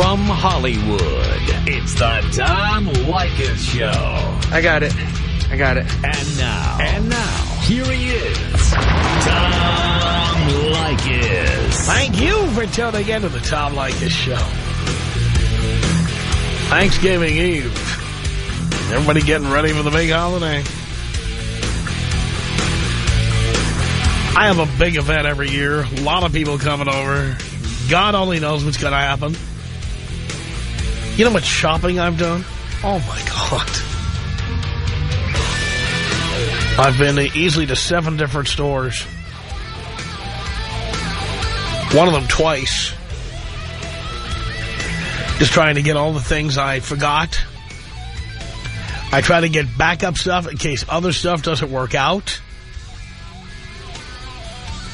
From Hollywood, it's the Tom Leykis Show. I got it. I got it. And now. And now. Here he is. Tom Leykis. Thank you for tuning in to the Tom Leykis Show. Thanksgiving Eve. Everybody getting ready for the big holiday. I have a big event every year. A lot of people coming over. God only knows what's going to happen. You know how much shopping I've done? Oh, my God. I've been easily to seven different stores. One of them twice. Just trying to get all the things I forgot. I try to get backup stuff in case other stuff doesn't work out.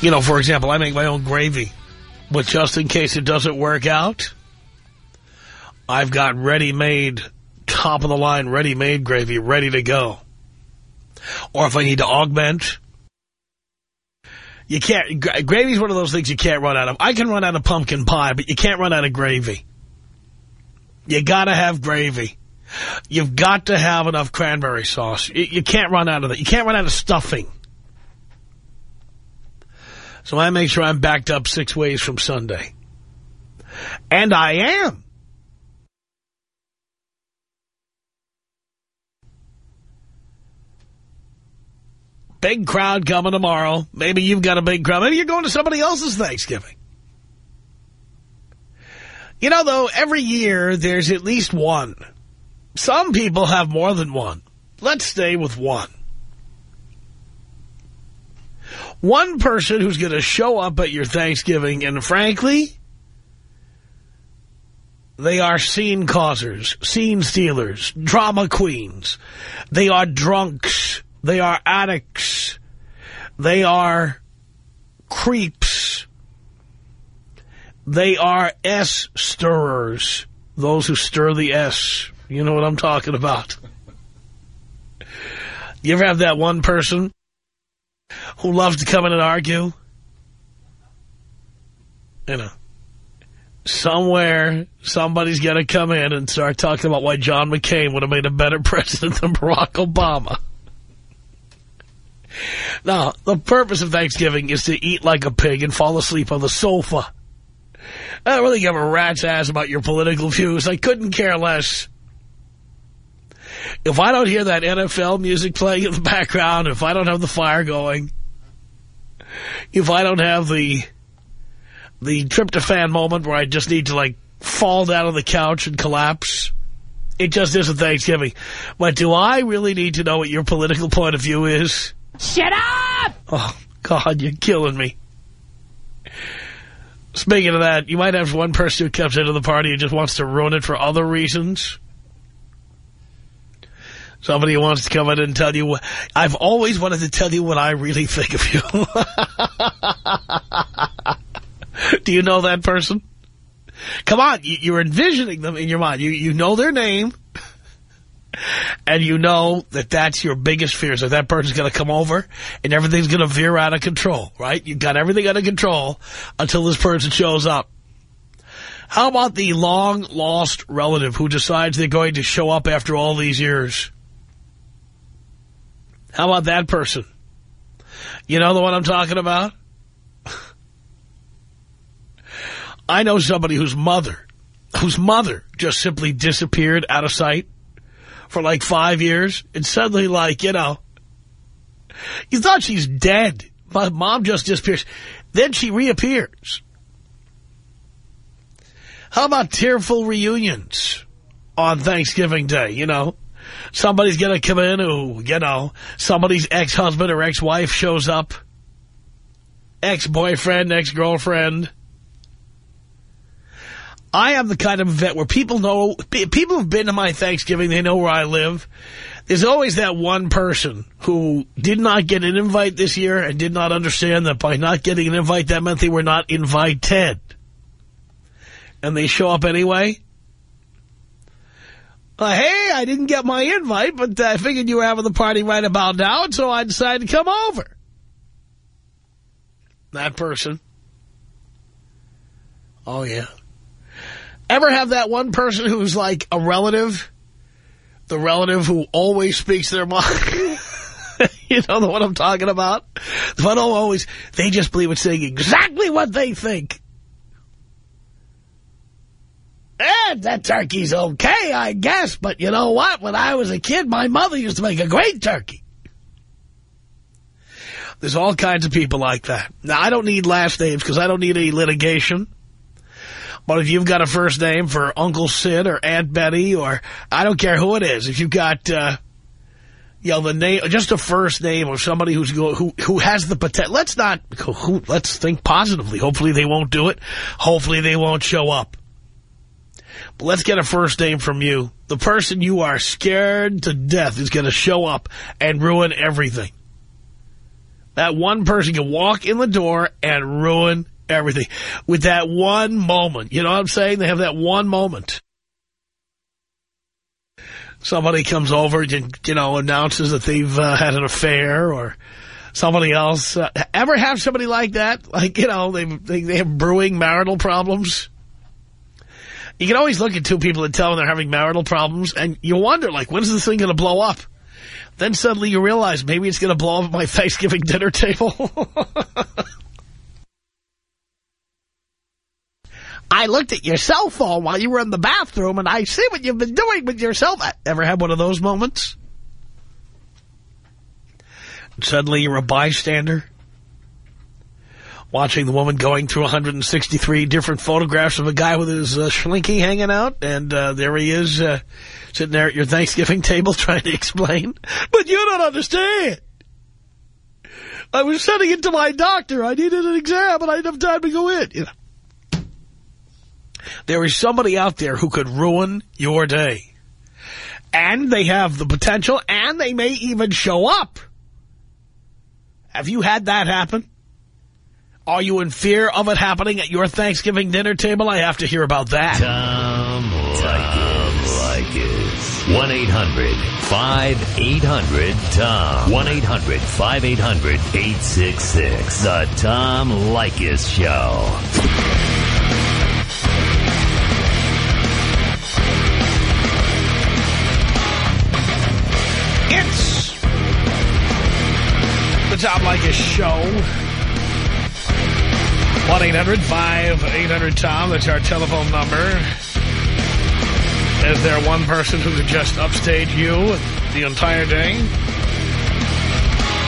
You know, for example, I make my own gravy. But just in case it doesn't work out, I've got ready-made, top-of-the-line ready-made gravy ready to go. Or if I need to augment, you can't, gravy's one of those things you can't run out of. I can run out of pumpkin pie, but you can't run out of gravy. You gotta have gravy. You've got to have enough cranberry sauce. You, you can't run out of that. You can't run out of stuffing. So I make sure I'm backed up six ways from Sunday. And I am. Big crowd coming tomorrow. Maybe you've got a big crowd. Maybe you're going to somebody else's Thanksgiving. You know, though, every year there's at least one. Some people have more than one. Let's stay with one. One person who's going to show up at your Thanksgiving, and frankly, they are scene causers, scene stealers, drama queens. They are drunks. They are addicts. They are creeps. They are S-stirrers, those who stir the S. You know what I'm talking about. You ever have that one person who loves to come in and argue? You know, somewhere somebody's going to come in and start talking about why John McCain would have made a better president than Barack Obama. Now, the purpose of Thanksgiving is to eat like a pig and fall asleep on the sofa. I don't really give a rat's ass about your political views. I couldn't care less. If I don't hear that NFL music playing in the background, if I don't have the fire going, if I don't have the the tryptophan moment where I just need to, like, fall down on the couch and collapse, it just isn't Thanksgiving. But do I really need to know what your political point of view is? Shut up! Oh, God, you're killing me. Speaking of that, you might have one person who comes into the party and just wants to ruin it for other reasons. Somebody who wants to come in and tell you, I've always wanted to tell you what I really think of you. Do you know that person? Come on, you're envisioning them in your mind. You, you know their name. And you know that that's your biggest fear. So that person's going to come over and everything's going to veer out of control, right? You've got everything under control until this person shows up. How about the long-lost relative who decides they're going to show up after all these years? How about that person? You know the one I'm talking about? I know somebody whose mother, whose mother just simply disappeared out of sight for like five years. And suddenly, like, you know, you thought she's dead. My mom just disappears. Then she reappears. How about tearful reunions on Thanksgiving Day, you know? Somebody's going to come in who, you know, somebody's ex-husband or ex-wife shows up. Ex-boyfriend, ex-girlfriend. I am the kind of event where people know, people have been to my Thanksgiving, they know where I live. There's always that one person who did not get an invite this year and did not understand that by not getting an invite, that meant they were not invited. And they show up anyway. Uh, hey, I didn't get my invite, but I figured you were having the party right about now, so I decided to come over. That person. Oh, yeah. Ever have that one person who's like a relative? The relative who always speaks their mind? you know the one I'm talking about? The one who always, they just believe in saying exactly what they think. Eh, that turkey's okay, I guess, but you know what? When I was a kid, my mother used to make a great turkey. There's all kinds of people like that. Now, I don't need last names because I don't need any litigation. But if you've got a first name for Uncle Sid or Aunt Betty or I don't care who it is, if you've got, uh, you know, the name, just a first name of somebody who's go, who who has the potential. Let's not. Who, let's think positively. Hopefully they won't do it. Hopefully they won't show up. But let's get a first name from you. The person you are scared to death is going to show up and ruin everything. That one person can walk in the door and ruin everything with that one moment. You know what I'm saying? They have that one moment. Somebody comes over and, you know, announces that they've uh, had an affair or somebody else. Uh, ever have somebody like that? Like, you know, they, they, they have brewing marital problems. You can always look at two people and tell when they're having marital problems, and you wonder, like, when's this thing going to blow up? Then suddenly you realize maybe it's going to blow up my Thanksgiving dinner table. I looked at your cell phone while you were in the bathroom, and I see what you've been doing with your cell phone. Ever had one of those moments? And suddenly you're a bystander watching the woman going through 163 different photographs of a guy with his uh, schlinky hanging out, and uh, there he is uh, sitting there at your Thanksgiving table trying to explain. But you don't understand. I was sending it to my doctor. I needed an exam, and I didn't have time to go in. You know. There is somebody out there who could ruin your day. And they have the potential, and they may even show up. Have you had that happen? Are you in fear of it happening at your Thanksgiving dinner table? I have to hear about that. Tom Leykis. 1-800-5800-TOM. 1-800-5800-866. The Tom Leykis Show. The Tom Leykis Show. 1-800-5800-TOM. That's our telephone number. Is there one person who could just upstage you the entire day?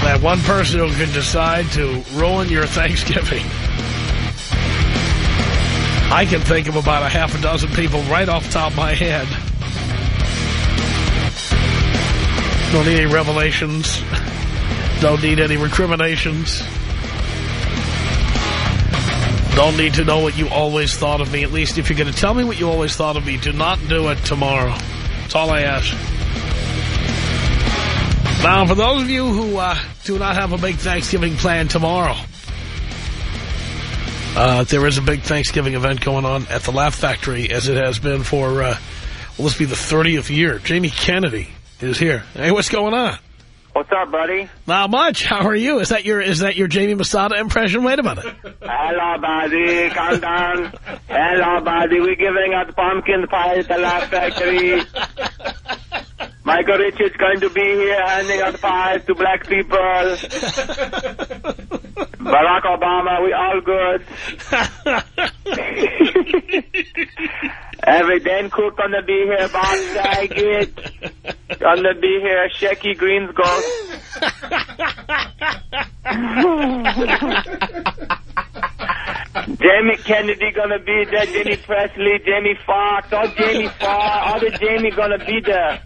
That one person who could decide to ruin your Thanksgiving. I can think of about a half a dozen people right off the top of my head. Don't need any revelations. Don't need any recriminations. Don't need to know what you always thought of me. At least if you're going to tell me what you always thought of me, do not do it tomorrow. That's all I ask. Now, for those of you who uh, do not have a big Thanksgiving plan tomorrow, uh, there is a big Thanksgiving event going on at the Laugh Factory, as it has been for, uh, well, this be the 30th year. Jamie Kennedy is here. Hey, what's going on? What's up, buddy? Not much. How are you? Is that your is that your Jamie Masada impression? Wait a minute. Hello, buddy. Calm down. Hello, buddy. We're giving out pumpkin pie at the Laugh Factory. Michael Richards going to be here handing out pies to black people. Barack Obama, we all good. Every Dane Cook gonna be here, Bob Saget. Gonna be here, Shecky Greene's Ghost. Jamie Kennedy gonna be there, Jaime Pressly, Jamie Foxx, all Jamie Foxx, all the Jamie gonna be there.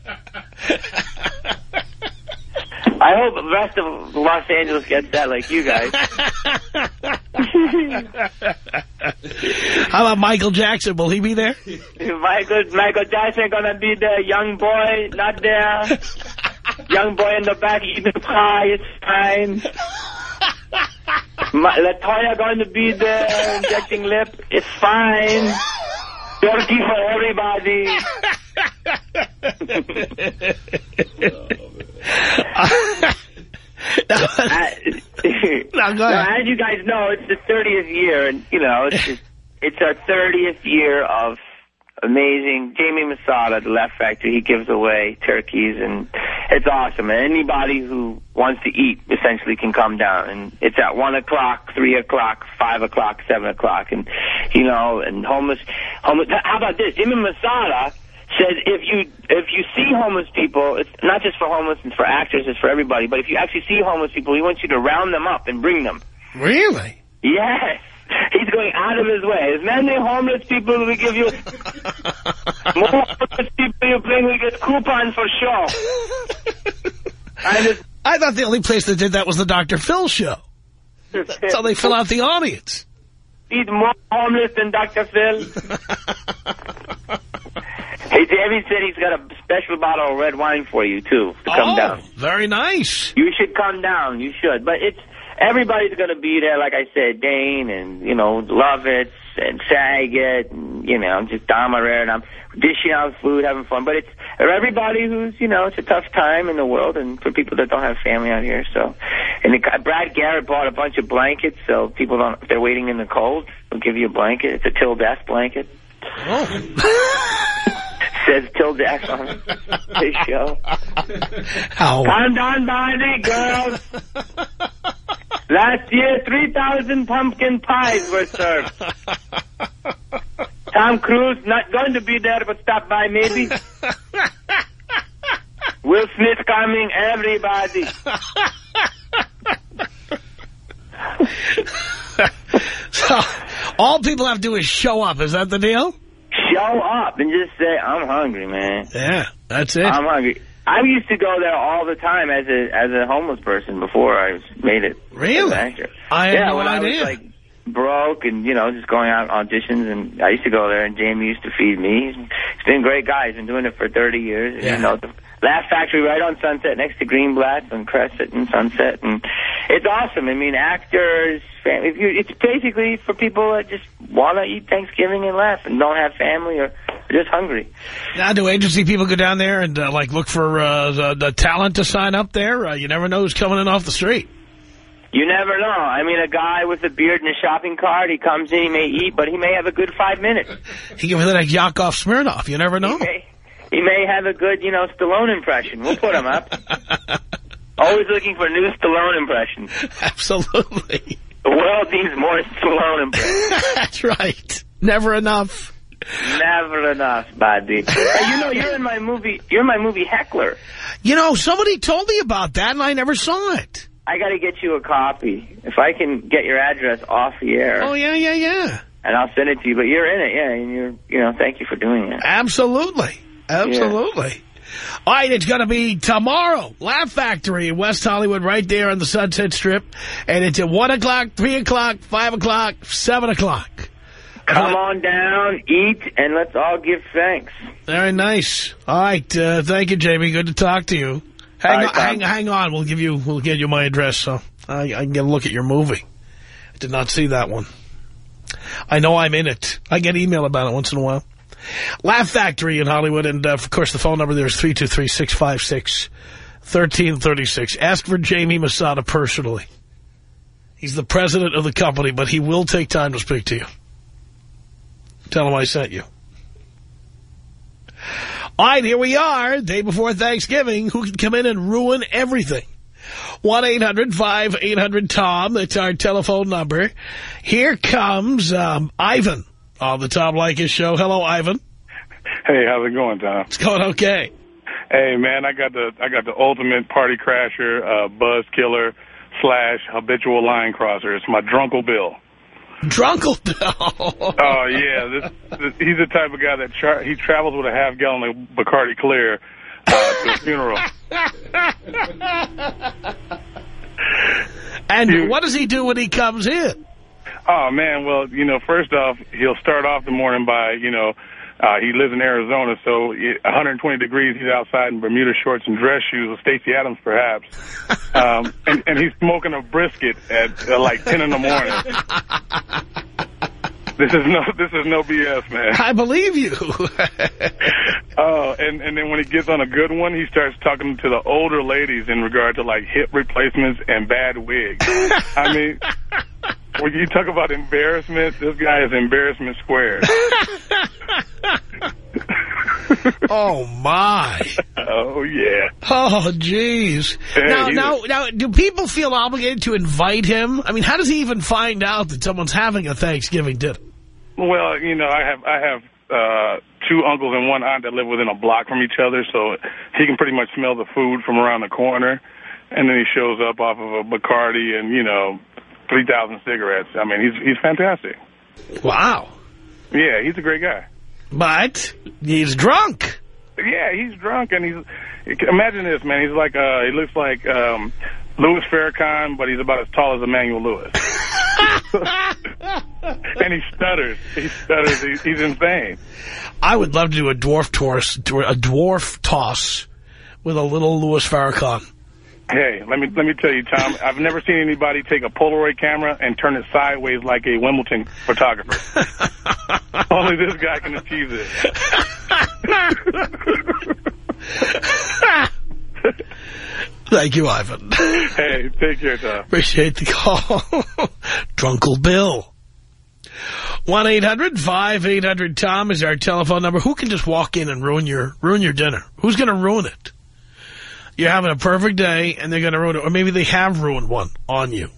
I hope the rest of Los Angeles gets that like you guys. How about Michael Jackson? Will he be there? Michael, Michael Jackson gonna be there, young boy not there. Young boy in the back eating pie, it's fine. My, La Toya going to be there injecting lip, it's fine. Turkey for everybody. I, No, go now, ahead. as you guys know, it's the 30th year, and you know, it's just, it's our 30th year of amazing. Jamie Masada, the Laugh Factory, he gives away turkeys, and it's awesome. And anybody who wants to eat essentially can come down, and it's at one o'clock, three o'clock, five o'clock, seven o'clock, and you know, and homeless, homeless. How about this? Jamie Masada says if you if you see homeless people, it's not just for homeless, it's for actors, it's for everybody. But if you actually see homeless people, he wants you to round them up and bring them. Really? Yes. He's going out of his way. As many homeless people we give you, more homeless people you bring, we get coupons for show. I just, I thought the only place that did that was the Dr. Phil show. That's how they fill out the audience. He's more homeless than Dr. Phil. hey, Davey said he's got a special bottle of red wine for you, too, to come oh, down. very nice. You should come down. You should. But it's everybody's going to be there, like I said, Dane and, you know, Lovitz and Saget and, you know, I'm just Dom Irrera, and I'm dishing out food, having fun. But it's for everybody who's, you know, it's a tough time in the world and for people that don't have family out here. So, and the, Brad Garrett bought a bunch of blankets so people don't, if they're waiting in the cold, they'll give you a blanket. It's a Till Death blanket. Oh. Says Till Death on his show. How? Come down, Bonnie, girls. Last year, 3,000 pumpkin pies were served. Tom Cruise, not going to be there, but stop by maybe. Will Smith coming, everybody. so, all people have to do is show up. Is that the deal? Show up and just say, I'm hungry, man. Yeah, that's it. I'm hungry. I used to go there all the time as a as a homeless person before I made it. Really? as an actor. I had yeah, no when I was like broke and you know just going out auditions and I used to go there and Jamie used to feed me. He's, he's been a great guy. He's been doing it for 30 years. Yeah. You know, the Laugh Factory right on Sunset next to Greenblatt and Crescent and Sunset and it's awesome. I mean, actors, fam- if you, it's basically for people that just want to eat Thanksgiving and laugh and don't have family or just hungry. Now, do agency people go down there and, uh, like, look for uh, the, the talent to sign up there? Uh, you never know who's coming in off the street. You never know. I mean, a guy with a beard and a shopping cart, he comes in, he may eat, but he may have a good five minutes. He can be like Yakov Smirnoff. You never know. He may, he may have a good, you know, Stallone impression. We'll put him up. Always looking for new Stallone impressions. Absolutely. The world needs more Stallone impressions. That's right. Never enough. Never enough, buddy. You know, you're in my movie. You're my movie Heckler. You know, somebody told me about that, and I never saw it. I got to get you a copy. If I can get your address off the air, Oh, yeah, yeah, yeah. and I'll send it to you. But you're in it, yeah, and you're, you know, thank you for doing it. Absolutely. Absolutely. All right, it's going to be tomorrow. Laugh Factory in West Hollywood, right there on the Sunset Strip. And it's at 1 o'clock, 3 o'clock, 5 o'clock, 7 o'clock. Come on down, eat, and let's all give thanks. Very nice. All right. Uh, thank you, Jamie. Good to talk to you. Hang, All right, on, hang, hang on. We'll give you, we'll get you my address so I, I can get a look at your movie. I did not see that one. I know I'm in it. I get email about it once in a while. Laugh Factory in Hollywood. And, uh, of course, the phone number there is 323-656-1336. Ask for Jamie Masada personally. He's the president of the company, but he will take time to speak to you. Tell him I sent you. All right, here we are, day before Thanksgiving. Who can come in and ruin everything? 1-800-5800-TOM. That's our telephone number. Here comes um, Ivan on the Tom Leykis show. Hello, Ivan. Hey, how's it going, Tom? It's going okay. Hey, man, I got the I got the ultimate party crasher, uh, buzz killer slash habitual line crosser. It's my drunkle Bill. Drunkle. Bill. oh yeah, this, this he's the type of guy that tra he travels with a half gallon of Bacardi Clear uh, to a funeral. and what does he do when he comes in? Oh man, well you know, first off, he'll start off the morning by you know. Uh, he lives in Arizona, so it- 120 degrees. He's outside in Bermuda shorts and dress shoes with Stacy Adams, perhaps. Um, and, and he's smoking a brisket at uh, like 10 in the morning. This is no, this is no BS, man. I believe you. Oh, and and then when he gets on a good one, he starts talking to the older ladies in regard to like hip replacements and bad wigs. I mean, when you talk about embarrassment, this guy is embarrassment squared. oh, my. Oh, yeah. Oh, jeez. Now, now, a- now, do people feel obligated to invite him? I mean, how does he even find out that someone's having a Thanksgiving dinner? Well, you know, I have I have uh, two uncles and one aunt that live within a block from each other, so he can pretty much smell the food from around the corner. And then he shows up off of a Bacardi and, you know, 3,000 cigarettes. I mean, he's he's fantastic. Wow. Yeah, he's a great guy. But he's drunk. Yeah, he's drunk and he's. Imagine this, man. He's like, uh, he looks like um, Louis Farrakhan, but he's about as tall as Emmanuel Lewis. and he stutters. He stutters. He's, he's insane. I would love to do a dwarf toss, a dwarf toss with a little Louis Farrakhan. Hey, let me let me tell you, Tom. I've never seen anybody take a Polaroid camera and turn it sideways like a Wimbledon photographer. Only this guy can achieve this. Thank you, Ivan. Hey, take care, Tom. Appreciate the call. Drunkle Bill. 1-800-5800-TOM is our telephone number. Who can just walk in and ruin your ruin your dinner? Who's going to ruin it? You're having a perfect day, and they're going to ruin it. Or maybe they have ruined one on you.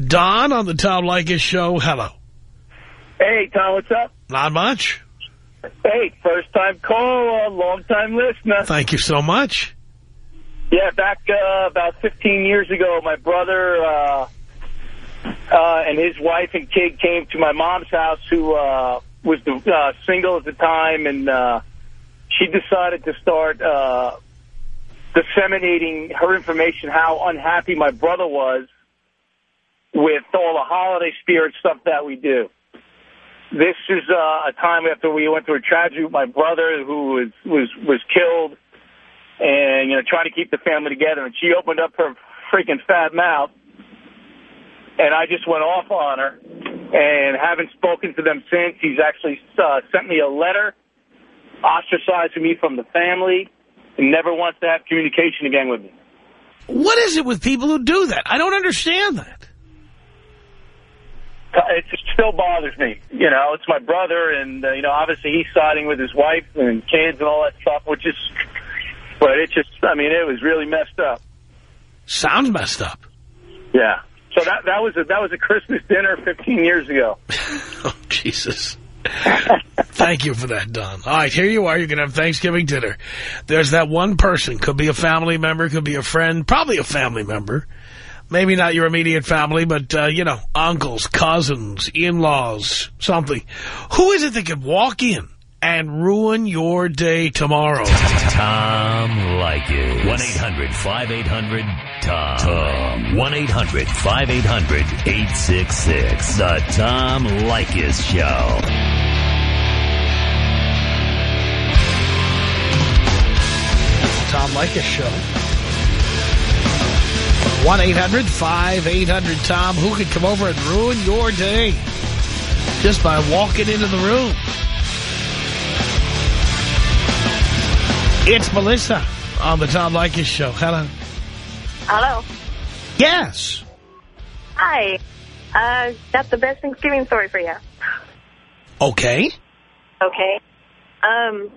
Don on the Tom Leykis show. Hello. Hey, Tom, what's up? Not much. Hey, first time caller, long time listener. Thank you so much. Yeah, back uh, about 15 years ago, my brother uh, uh, and his wife and kid came to my mom's house, who uh, was uh, single at the time, and uh, she decided to start uh, disseminating her information how unhappy my brother was with all the holiday spirit stuff that we do. This is uh, a time after we went through a tragedy with my brother who was was was killed and, you know, trying to keep the family together. And she opened up her freaking fat mouth, and I just went off on her. And haven't spoken to them since. He's actually uh, sent me a letter ostracizing me from the family and never wants to have communication again with me. What is it with people who do that? I don't understand that. It just still bothers me. You know, it's my brother, and, uh, you know, obviously he's siding with his wife and kids and all that stuff, which is, but it just, I mean, it was really messed up. Sounds messed up. Yeah. So that that was a that was a Christmas dinner 15 years ago. Oh, Jesus. Thank you for that, Don. All right, here you are. You're going to have Thanksgiving dinner. There's that one person. Could be a family member, could be a friend, probably a family member. Maybe not your immediate family, but, uh, you know, uncles, cousins, in-laws, something. Who is it that could walk in and ruin your day tomorrow? Tom Leykis. 1-800-5800-TOM. Tom. 1-800-5800-866. The Tom Leykis Show. Tom Leykis Show. 1-800-5800-TOM. Who could come over and ruin your day just by walking into the room? It's Melissa on the Tom Leykis Show. Hello. Hello. Yes. Hi. Uh, got the best Thanksgiving story for you. Okay. Okay. Um,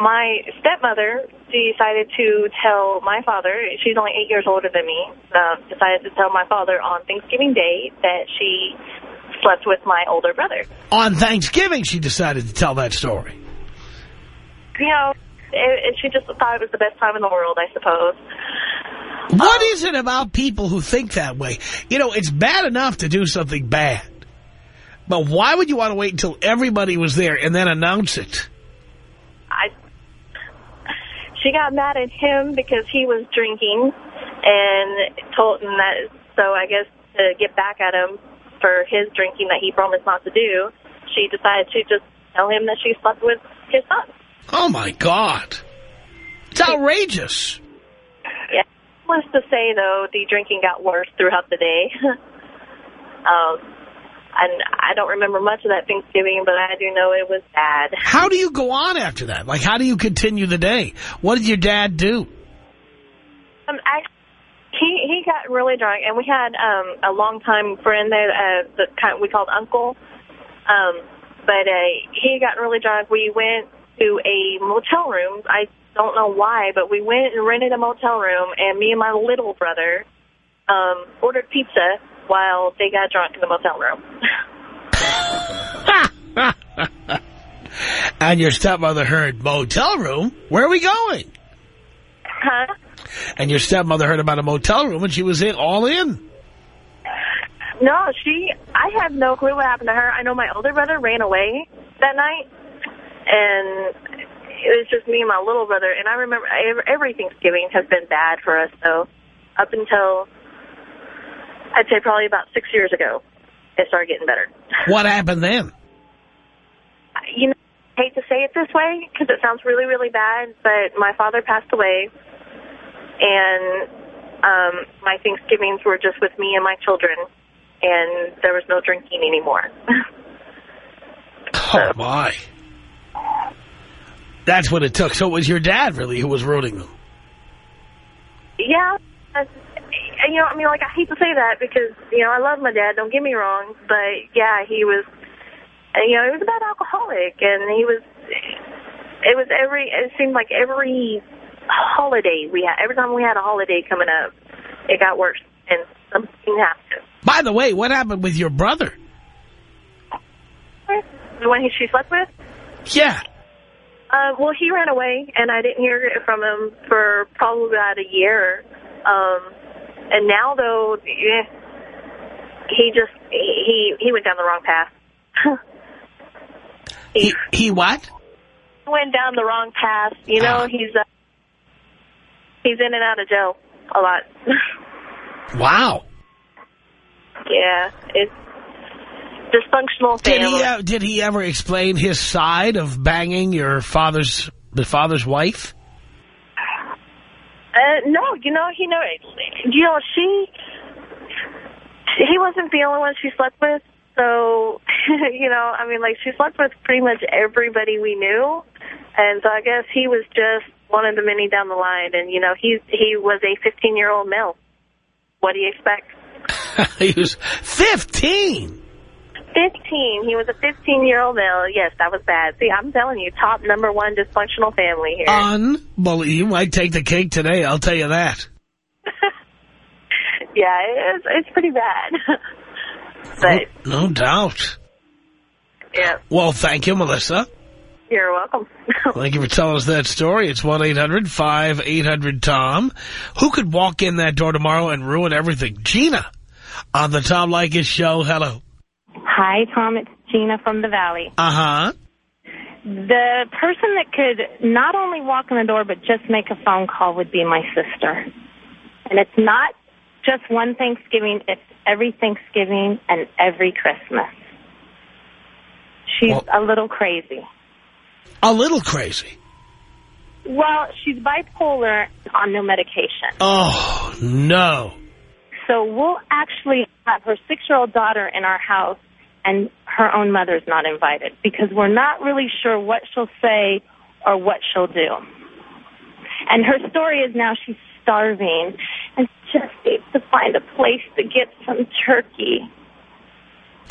my stepmother decided to tell my father, she's only eight years older than me, uh, decided to tell my father on Thanksgiving Day that she slept with my older brother. On Thanksgiving, she decided to tell that story. You know, it, it, she just thought it was the best time in the world, I suppose. What is it about people who think that way? You know, it's bad enough to do something bad. But why would you want to wait until everybody was there and then announce it? She got mad at him because he was drinking and told him that so I guess to get back at him for his drinking that he promised not to do, she decided to just tell him that she slept with his son. Oh, my God. It's outrageous. Yeah. Needless to say, though, the drinking got worse throughout the day. um, and I don't remember much of that Thanksgiving, but I do know it was bad. How do you go on after that? Like, how do you continue the day? What did your dad do? Um, actually, he he got really drunk, and we had um a longtime friend there uh, that kind of, we called Uncle. Um, but uh, he got really drunk. We went to a motel room. I don't know why, but we went and rented a motel room, and me and my little brother um, ordered pizza while they got drunk in the motel room. and your stepmother heard motel room. Where are we going? huh? And your stepmother heard about a motel room, and she was in all in. No, she, I have no clue what happened to her. I know my older brother ran away that night, and it was just me and my little brother. And I remember every Thanksgiving has been bad for us, so up until, I'd say probably about six years ago, it started getting better. What happened then? You know, I hate to say it this way because it sounds really, really bad, but my father passed away, and um, my Thanksgivings were just with me and my children, and there was no drinking anymore. Oh, my. That's what it took. So it was your dad, really, who was ruining them. yeah, that's- you know, I mean, like I hate to say that because you know I love my dad. Don't get me wrong, but yeah, he was, you know, he was a bad alcoholic, and he was. It was every. It seemed like every holiday we had. Every time we had a holiday coming up, it got worse, and something happened. By the way, what happened with your brother? The one he she slept with. Yeah. Uh, well, he ran away, and I didn't hear it from him for probably about a year. Um, and now, though, eh, he just he he went down the wrong path. he He, he what? went down the wrong path. You know, Ah. he's uh, he's in and out of jail a lot. Wow. yeah, it's dysfunctional Did family. he, uh, did he ever explain his side of banging your father's, the father's wife? Uh, no, you know, he know, you know, she, he wasn't the only one she slept with. So, you know, I mean, like she slept with pretty much everybody we knew, and so I guess he was just one of the many down the line. And you know, he he was a 15 year old male. What do you expect? he was 15. 15. He was a 15 year old male. Yes, that was bad. See, I'm telling you, top number one dysfunctional family here. Unbelievable. You might take the cake today, I'll tell you that. yeah, it's it's pretty bad. but No doubt. yeah, Well, thank you, Melissa. you're welcome. Thank you for telling us that story. It's 1-800-5800-TOM. Who could walk in that door tomorrow and ruin everything? Gina on the Tom Leykis show. Hello. Hi, Tom. It's Gina from the Valley. Uh-huh. The person that could not only walk in the door but just make a phone call would be my sister. And it's not just one Thanksgiving, it's every Thanksgiving and every Christmas. She's Well- a little crazy. A little crazy. Well, she's bipolar on no medication. Oh, no. So we'll actually have her six-year-old daughter in our house, and her own mother's not invited because we're not really sure what she'll say or what she'll do. And her story is now she's starving and just needs to find a place to get some turkey.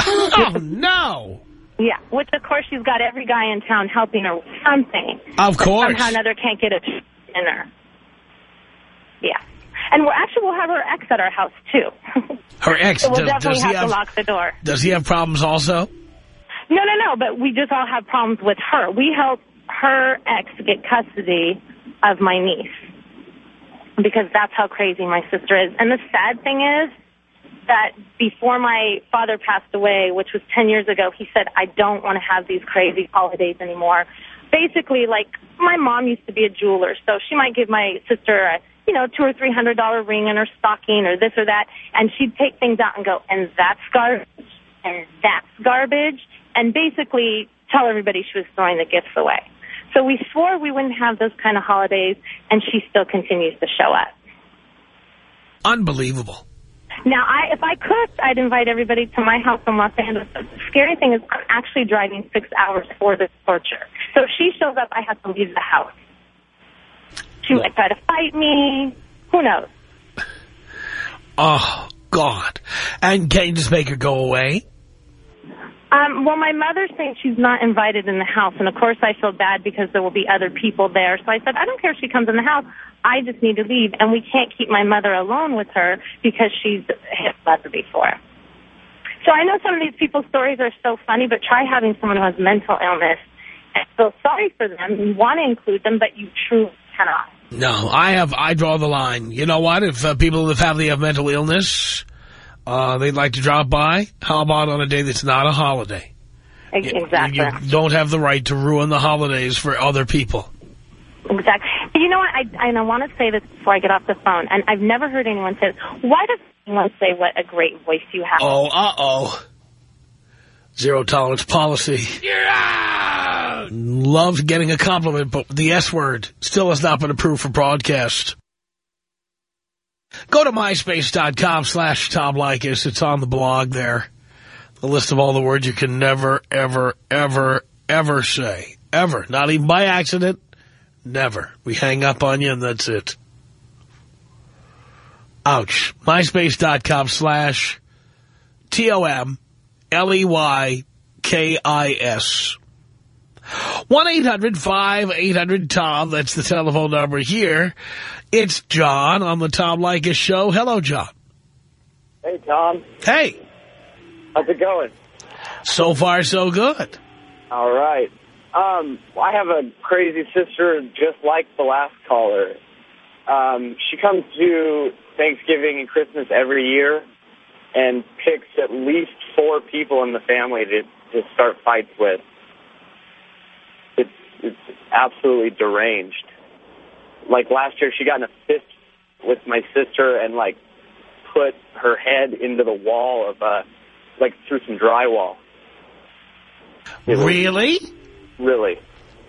Oh, no. Yeah, which of course she's got every guy in town helping her with something. Of course. somehow another can't get a dinner. Yeah. And we're actually we'll have her ex at our house too. Her ex, so we'll does, definitely does he have to lock the door. does he have problems also? No, no, no, but we just all have problems with her. We help her ex get custody of my niece because that's how crazy my sister is. And the sad thing is that before my father passed away, which was 10 years ago, he said, I don't want to have these crazy holidays anymore. Basically, like, my mom used to be a jeweler, so she might give my sister a, you know, two or three hundred dollar ring in her stocking or this or that, and she'd take things out and go, and that's garbage, and that's garbage, and basically tell everybody she was throwing the gifts away. So we swore we wouldn't have those kind of holidays, and she still continues to show up. Unbelievable. Now, I, if I could, I'd invite everybody to my house in Los Angeles. But the scary thing is I'm actually driving six hours for this torture. So if she shows up, I have to leave the house. She might try to fight me. Who knows? Oh, God. And can you just make her go away? Um, well, my mother's saying she's not invited in the house, and of course I feel bad because there will be other people there. So I said, I don't care if she comes in the house. I just need to leave, and we can't keep my mother alone with her because she's hit mother before. So I know some of these people's stories are so funny, but try having someone who has mental illness and feel sorry for them. You want to include them, but you truly cannot. No, I have. I draw the line. You know what? If uh, people in the family have mental illness, uh, they'd like to drop by. How about on a day that's not a holiday? Exactly. You don't have the right to ruin the holidays for other people. Exactly. But you know what? I, and I want to say this before I get off the phone, and I've never heard anyone say, why does anyone say what a great voice you have? Oh, uh-oh. Zero tolerance policy. You're out! Love getting a compliment, but the S word still has not been approved for broadcast. Go to myspace.com slash Tom Leykis. It's on the blog there. The list of all the words you can never, ever, ever, ever say. Ever. Not even by accident. Never. We hang up on you and that's it. Ouch. MySpace.com slash T-O-M-L-E-Y-K-I-S. 1-800-5800-TOM. That's the telephone number here. It's John on the Tom Leykis Show. Hello, John. Hey, Tom. Hey. How's it going? So far, so good. All right. Um, I have a crazy sister just like the last caller. Um, she comes to Thanksgiving and Christmas every year and picks at least four people in the family to, to start fights with. It's, it's absolutely deranged. Like last year, she got in a fist with my sister and like put her head into the wall of uh, like through some drywall. It was- Really? Really.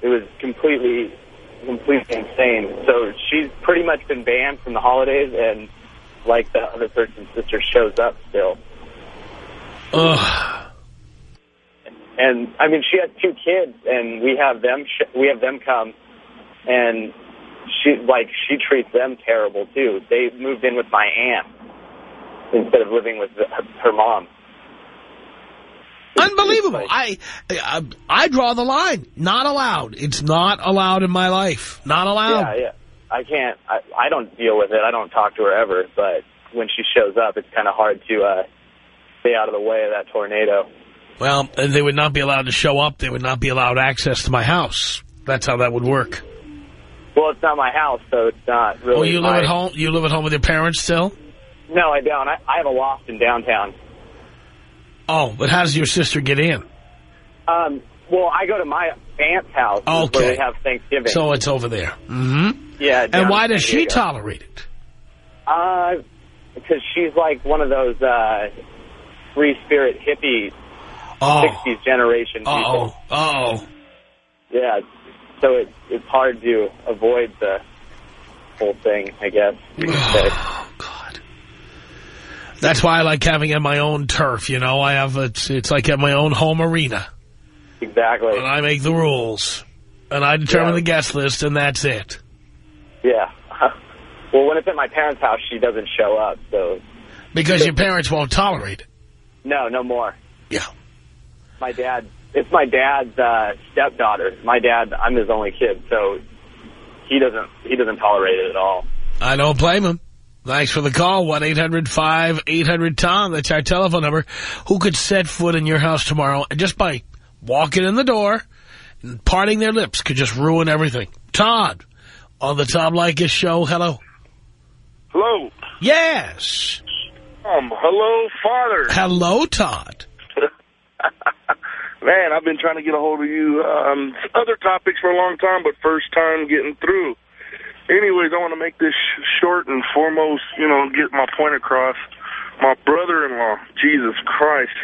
It was completely, completely insane. So she's pretty much been banned from the holidays, and like the other person's sister shows up still. Ugh. And I mean, she has two kids, and we have them. Sh we have them come, and she like she treats them terrible too. They moved in with my aunt instead of living with the, her mom. Unbelievable. I, I I draw the line. Not allowed. It's not allowed in my life. Not allowed. Yeah, yeah. I can't. I, I don't deal with it. I don't talk to her ever. But when she shows up, it's kind of hard to uh, stay out of the way of that tornado. Well, they would not be allowed to show up. They would not be allowed access to my house. That's how that would work. Well, it's not my house, so it's not really. Oh, you live my- at home? You live at home with your parents still? No, I don't. I, I have a loft in downtown. Oh, but how does your sister get in? Um, well, I go to my aunt's house Okay. where we have Thanksgiving. So it's over there. Mm-hmm. Yeah. And why does she tolerate it? Uh, because she's like one of those uh, free spirit hippie Oh. 60s generation Uh-oh. people. Uh-oh. Yeah. So it, it's hard to avoid the whole thing, I guess you could say. Oh, God. That's why I like having in my own turf, you know. I have, it's, it's like at my own home arena. Exactly. And I make the rules. And I determine Yeah. the guest list, and that's it. Yeah. well, when it's at my parents' house, she doesn't show up. So Because your parents won't tolerate it. no, no more. Yeah. My dad. It's my dad's uh, stepdaughter. My dad. I'm his only kid, so he doesn't. He doesn't tolerate it at all. I don't blame him. Thanks for the call. 1-800-5800-TOM. That's our telephone number. Who could set foot in your house tomorrow and just by walking in the door and parting their lips could just ruin everything? Todd, on the Tom Leykis show. Hello. Hello. Yes. Um, hello, Father. Hello, Todd. Man, I've been trying to get a hold of you. Um, other topics for a long time, but first time getting through. Anyways, I want to make this sh short and foremost, you know, get my point across. My brother-in-law, Jesus Christ.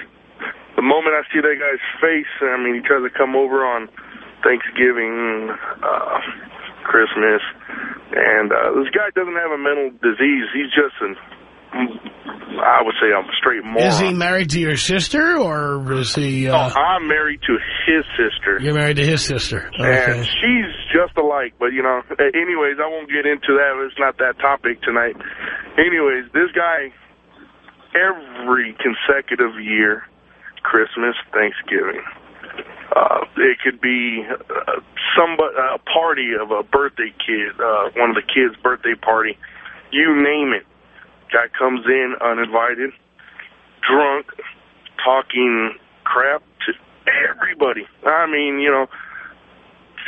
The moment I see that guy's face, I mean, he tries to come over on Thanksgiving, uh, Christmas, and uh, this guy doesn't have a mental disease. He's just an, I would say, I'm a straight moron. Is he married to your sister or is he... Oh, Uh, I'm married to his sister. you're married to his sister. And she's just alike, but you know, anyways, I won't get into that. It's not that topic tonight. Anyways, this guy, every consecutive year, Christmas, Thanksgiving. Uh, it could be uh, somebody, a party of a birthday kid, uh, one of the kids' birthday party. You name it. Guy comes in uninvited, drunk, talking crap to everybody. I mean, you know,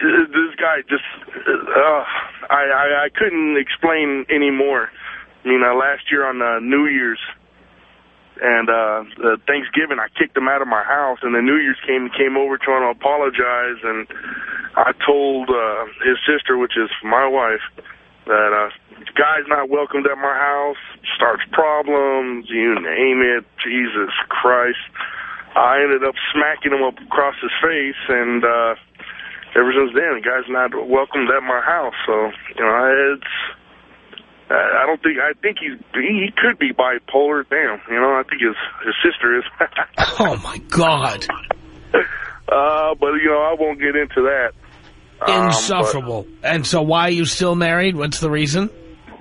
this guy just, uh, I, I, I couldn't explain anymore. I mean, uh, last year on uh, New Year's and uh, uh, Thanksgiving, I kicked him out of my house, and the New Year's came came over trying to apologize, and I told uh, his sister, which is my wife, that uh, guy's not welcomed at my house, starts problems, you name it, Jesus Christ. I ended up smacking him up across his face, and uh, ever since then, the guy's not welcomed at my house. So, you know, it's I don't think I think he's he could be bipolar. Damn, you know, I think his his sister is. oh my God. Uh, but you know, I won't get into that. Um, Insufferable. but- and so why are you still married? What's the reason?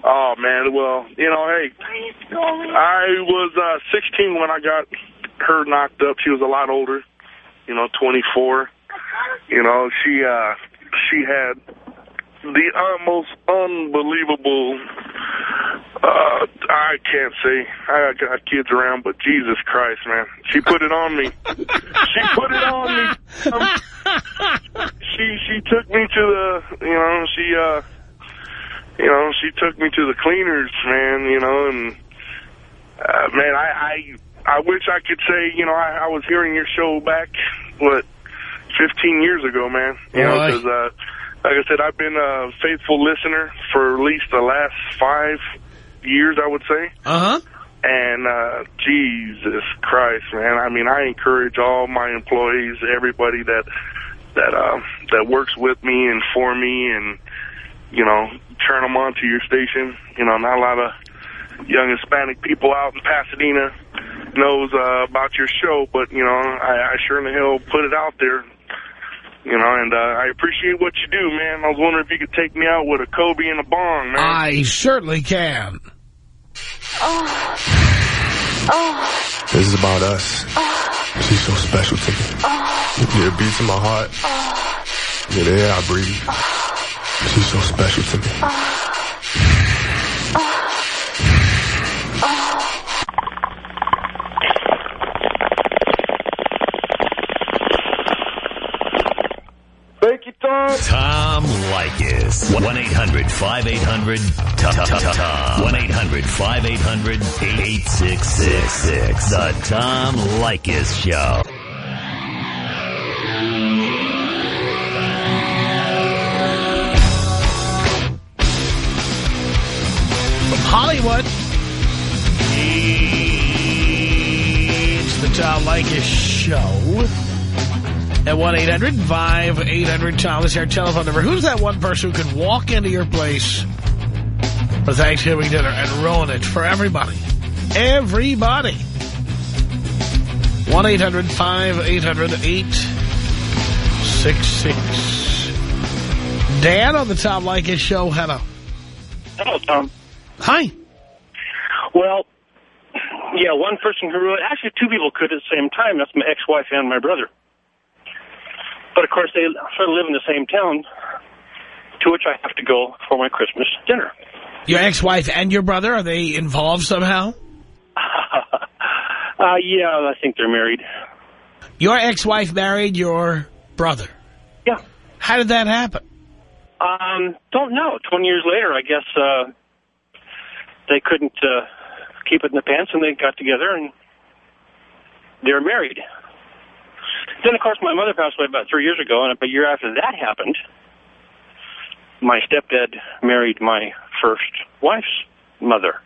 oh man, well, you know, hey, I was uh 16 when I got her knocked up. She was a lot older, you know, 24. You know, she uh she had the uh, most unbelievable. Uh, I can't say I got kids around, but Jesus Christ, man, she put it on me. she put it on me. Um, she she took me to the, you know, she uh, you know, she took me to the cleaners, man, you know, and uh, man, I I I wish I could say, you know, I, I was hearing your show back what 15 years ago, man, you know, Right. because uh, like I said, I've been a faithful listener for at least the last five years, I would say. Uh-huh. And uh, Jesus Christ, man! I mean, I encourage all my employees, everybody that that uh, that works with me and for me, and you know, turn them on to your station. You know, not a lot of young Hispanic people out in Pasadena knows uh, about your show, but you know, I, I sure in the hell put it out there. You know, and uh, I appreciate what you do, man. I was wondering if you could take me out with a Kobe and a bong, man. I certainly can. This is about us. She's so special to me. Yeah, it beats in my heart. Yeah, the air I breathe. She's so special to me. Thank you, Tom. Tom Leykis. 1-800-5800-TOM. 1-800-5800-8666. The Tom Leykis Show. From Hollywood, it's the Tom Leykis Show. At 1-800-5800-TOM. This is our telephone number. Who's that one person who could walk into your place for Thanksgiving dinner and ruin it for everybody? Everybody. 1-800-5800-866. Dan on the Tom Leykis Show. Hello. Hello, Tom. Hi. Well, yeah, one person could ruin Actually, two people could at the same time. That's my ex-wife and my brother. But, of course, they sort of live in the same town to which I have to go for my Christmas dinner. Your ex-wife and your brother, are they involved somehow? uh, yeah, I think they're married. Your ex-wife married your brother? Yeah. How did that happen? Um, don't know. 20 years later, I guess uh, they couldn't uh, keep it in the pants, and they got together, and they're married. Then, of course, my mother passed away about three years ago, and a year after that happened, my stepdad married my first wife's mother.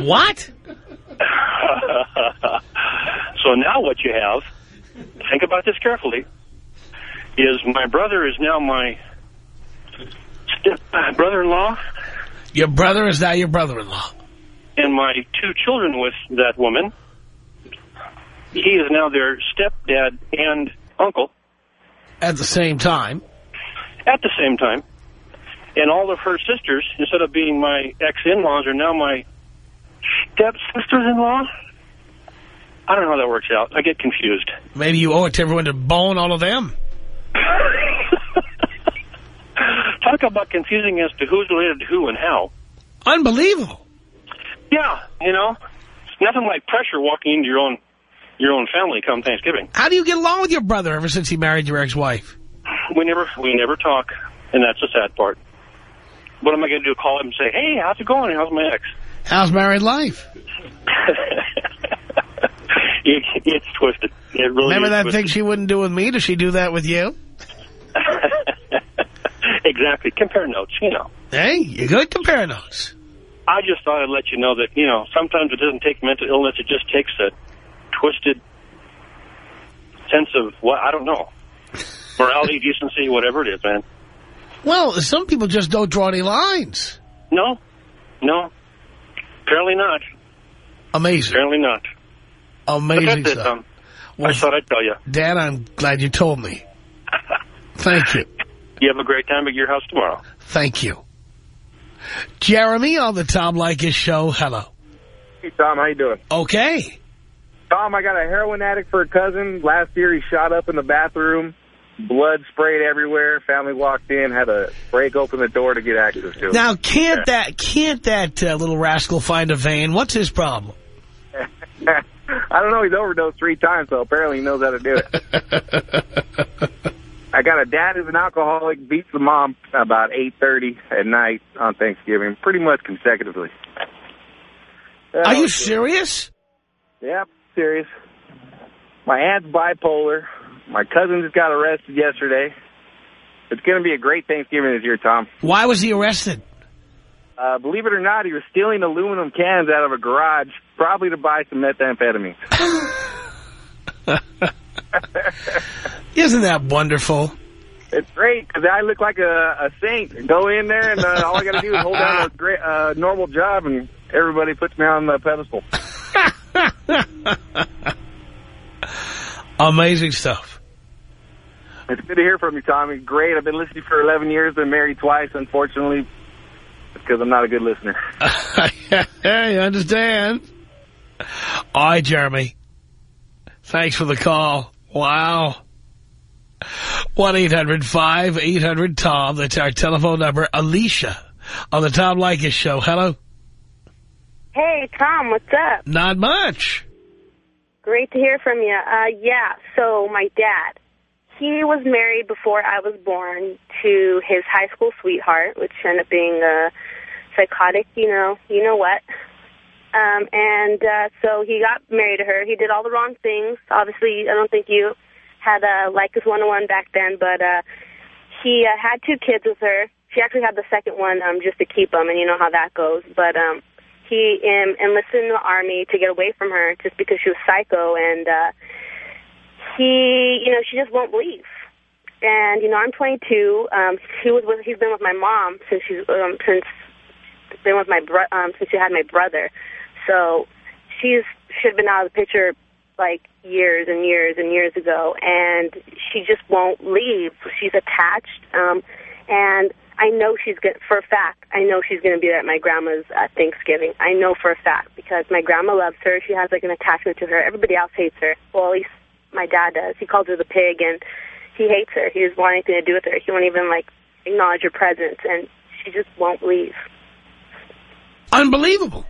What? so now what you have, think about this carefully, is my brother is now my step uh, brother-in-law, Your brother is now your brother-in-law. and my two children with that woman. He is now their stepdad and uncle At the same time. at the same time. And all of her sisters, instead of being my ex-in-laws, are now my step-sisters-in-law. I don't know how that works out. I get confused. Maybe you owe it to everyone to bone all of them. Talk about confusing as to who's related to who and how. Unbelievable. Yeah, you know, it's nothing like pressure walking into your own your own family come Thanksgiving. How do you get along with your brother ever since he married your ex-wife? We never we never talk, and that's the sad part. What am I going to do? Call him and say, "Hey, how's it going? How's my ex?" How's married life? it, it's twisted. It really Remember that twisted. thing she wouldn't do with me? Does she do that with you? exactly. Compare notes, you know. Hey, you're good compare notes. I just thought I'd let you know that, you know, sometimes it doesn't take mental illness. It just takes a twisted sense of, what, I don't know, morality, decency, whatever it is, man. Well, some people just don't draw any lines. No, no, apparently not. Amazing. Apparently not. Amazing but that's it, stuff. Tom. I thought I'd tell you. Dad, I'm glad you told me. Thank you. You have a great time at your house tomorrow. Thank you. Jeremy on the Tom Leykis show. Hello. Hey, Tom, how you doing? Okay. Tom, I got a heroin addict for a cousin. Last year he shot up in the bathroom. Blood sprayed everywhere. Family walked in, had to break open the door to get access to him. Now, can't Yeah. that can't that uh, little rascal find a vein? What's his problem? I don't know. He's overdosed three times, so apparently he knows how to do it. I got a dad who's an alcoholic, beats the mom about 8.30 at night on Thanksgiving, pretty much consecutively. Are you serious? Yep, serious. My aunt's bipolar. My cousin just got arrested yesterday. It's going to be a great Thanksgiving this year, Tom. Why was he arrested? Uh, believe it or not, he was stealing aluminum cans out of a garage, probably to buy some methamphetamine. Isn't that wonderful? It's great because I look like a, a saint. Go in there and uh, all I got to do is hold down a great, uh, normal job, and everybody puts me on the pedestal. Amazing stuff. It's good to hear from you, Tommy. Great. I've been listening for 11 years. Been married twice, unfortunately. Because I'm not a good listener. hey, I understand. All right, Jeremy. Thanks for the call. Wow. 1-800-5800-TOM. That's our telephone number. Alicia on the Tom Leykis show. Hello. Hey, Tom, what's up? Not much. Great to hear from you. Uh, yeah, so my dad, he was married before I was born to his high school sweetheart, which ended up being a psychotic, you know, you know what. Um, and uh, so he got married to her. He did all the wrong things. Obviously, I don't think you had uh, Leykis 101 back then, but uh, he uh, had two kids with her. She actually had the second one um, just to keep them, and you know how that goes. But um, he um, enlisted in the army to get away from her just because she was psycho, and uh, he, you know, she just won't leave. And you know, I'm 22. Um, he was with, he's been with my mom since she's um, since been with my bro- um, since she had my brother. So she's should have been out of the picture like years and years and years ago, and she just won't leave. She's attached, um, and I know she's going for a fact. I know she's going to be there at my grandma's uh, Thanksgiving. I know for a fact because my grandma loves her. She has like an attachment to her. Everybody else hates her. Well, at least my dad does. He calls her the pig, and he hates her. He doesn't want anything to do with her. He won't even like acknowledge her presence, and she just won't leave. Unbelievable.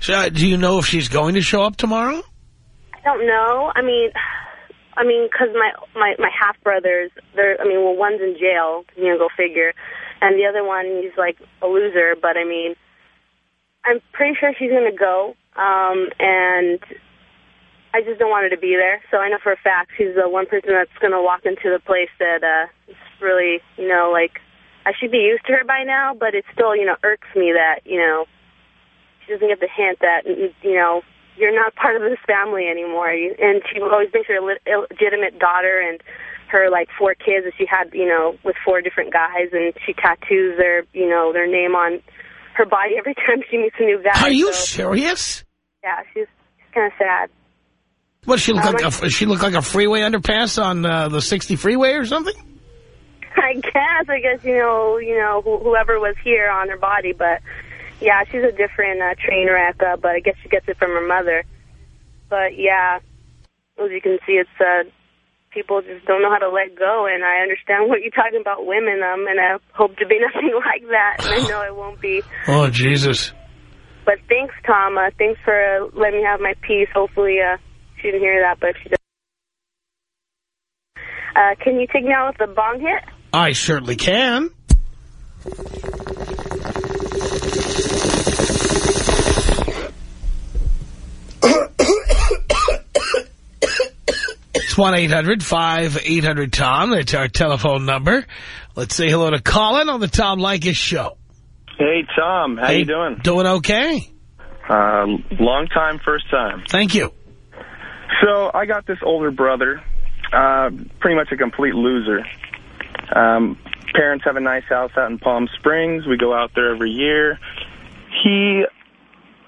So, uh, do you know if she's going to show up tomorrow? I don't know. I mean, I mean, because my my my half brothers, they're. I mean, well, one's in jail. You know, go figure, and the other one, he's like a loser. But I mean, I'm pretty sure she's gonna go. Um, and I just don't want her to be there. So I know for a fact she's the one person that's gonna walk into the place that uh, is really, you know, like I should be used to her by now. But it still, you know, irks me that you know she doesn't get the hint that you know you're not part of this family anymore. And she always a lit- illegitimate daughter, and her like four kids that she had, you know, with four different guys, and she tattoos their, you know, their name on her body every time she meets a new guy. Are you so, serious? Yeah, she's, she's kind of sad. What, she look Um, like a, she look like a freeway underpass on uh, the 60 freeway or something? I guess, I guess, you know, you know, wh whoever was here on her body, but yeah, she's a different uh, train wreck, uh, but I guess she gets it from her mother. But yeah, as you can see, it's uh, people just don't know how to let go, and I understand what you're talking about women, um, and I hope to be nothing like that, and I know it won't be. Oh, Jesus. But thanks, Tom. Uh, thanks for uh, letting me have my peace. Hopefully, uh, she didn't hear that, but she does. Uh, can you take me out with a bong hit? I certainly can. It's 1-800-5800-TOM. That's our telephone number. Let's say hello to Colin on the Tom Leykis show. Hey, Tom. How Hey, you doing? Doing okay. Uh, long time, first time. Thank you. So I got this older brother, uh, pretty much a complete loser. Um, parents have a nice house out in Palm Springs. We go out there every year. He,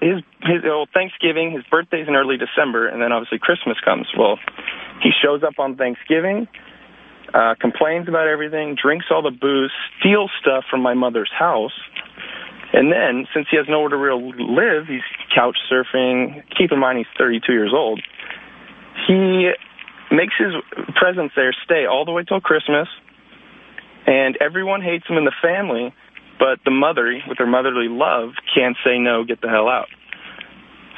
his, his well, Thanksgiving, his birthday's in early December, and then obviously Christmas comes. Well, he shows up on Thanksgiving, uh, complains about everything, drinks all the booze, steals stuff from my mother's house. And then, since he has nowhere to really live, he's couch surfing. Keep in mind, he's 32 years old. He makes his presence there stay all the way till Christmas, and everyone hates him in the family, but the mother, with her motherly love, can't say no, get the hell out.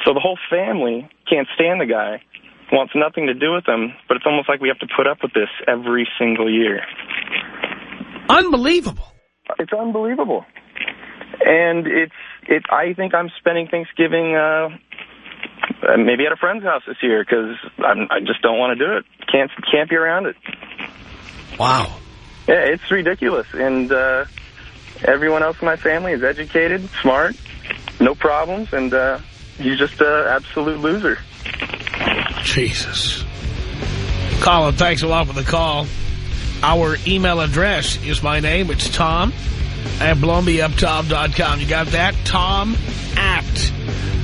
So the whole family can't stand the guy, wants nothing to do with him, but it's almost like we have to put up with this every single year. Unbelievable. It's unbelievable. And it's it. I think I'm spending Thanksgiving uh, uh, maybe at a friend's house this year because I just don't want to do it. Can't can't be around it. Wow. Yeah, it's ridiculous. And uh, everyone else in my family is educated, smart, no problems, and uh, he's just an absolute loser. Jesus. Colin, thanks a lot for the call. Our email address is my name. It's Tom at blowmeuptom.com. You got that? Tom at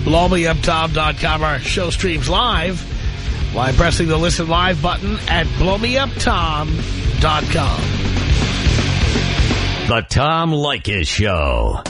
blowmeuptom.com. Our show streams live by pressing the Listen Live button at blowmeuptom.com. The Tom Leykis Show.